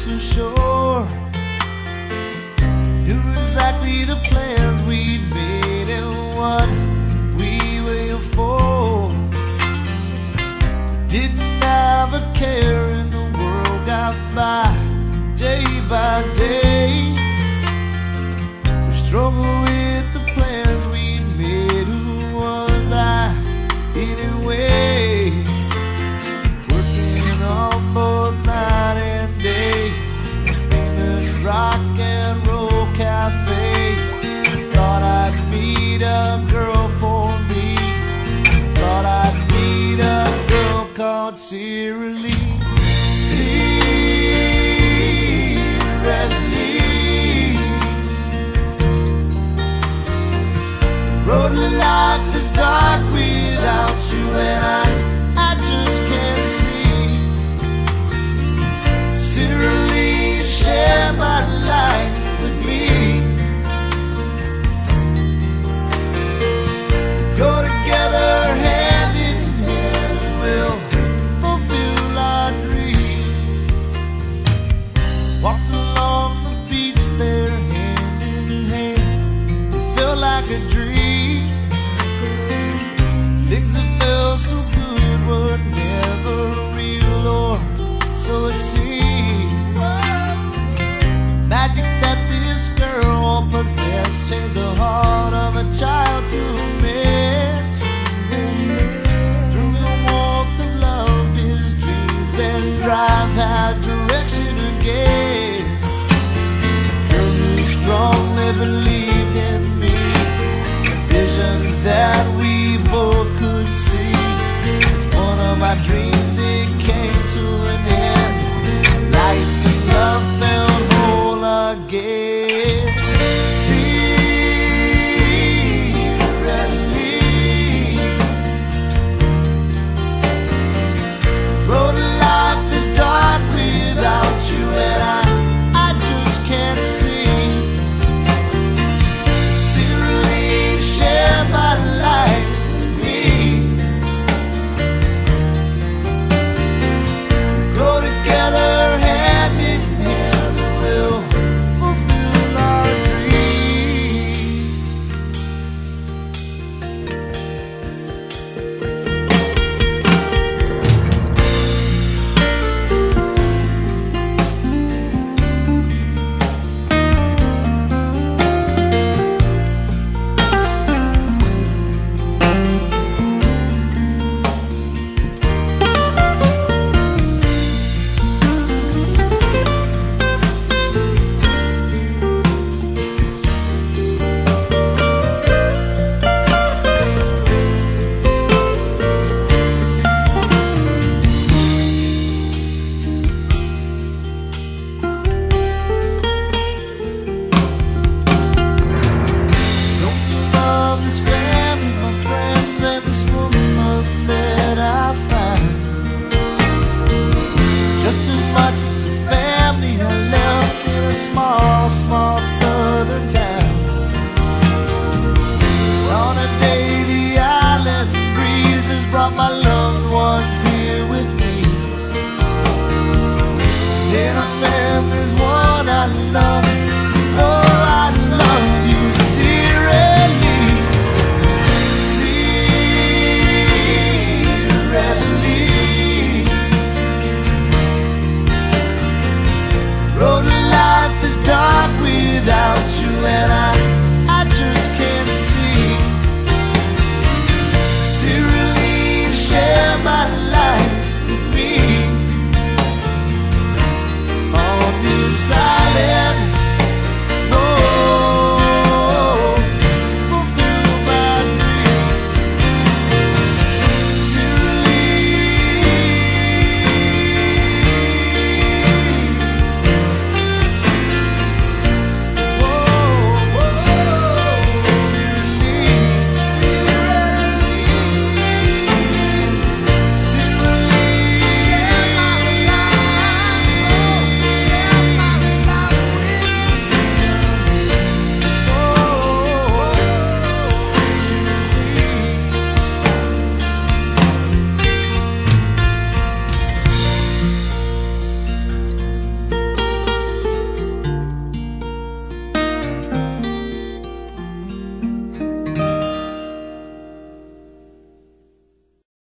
so sure. Knew exactly the plans we'd made and what we were for. Didn't have a care in the world, got by day by day. We struggled Sierra Lee. Road life is dark without you, and I Changed the heart of a child to a man. Through the warmth of love, his dreams drive direction again. A girl believed in. much family had left in a small, small southern town.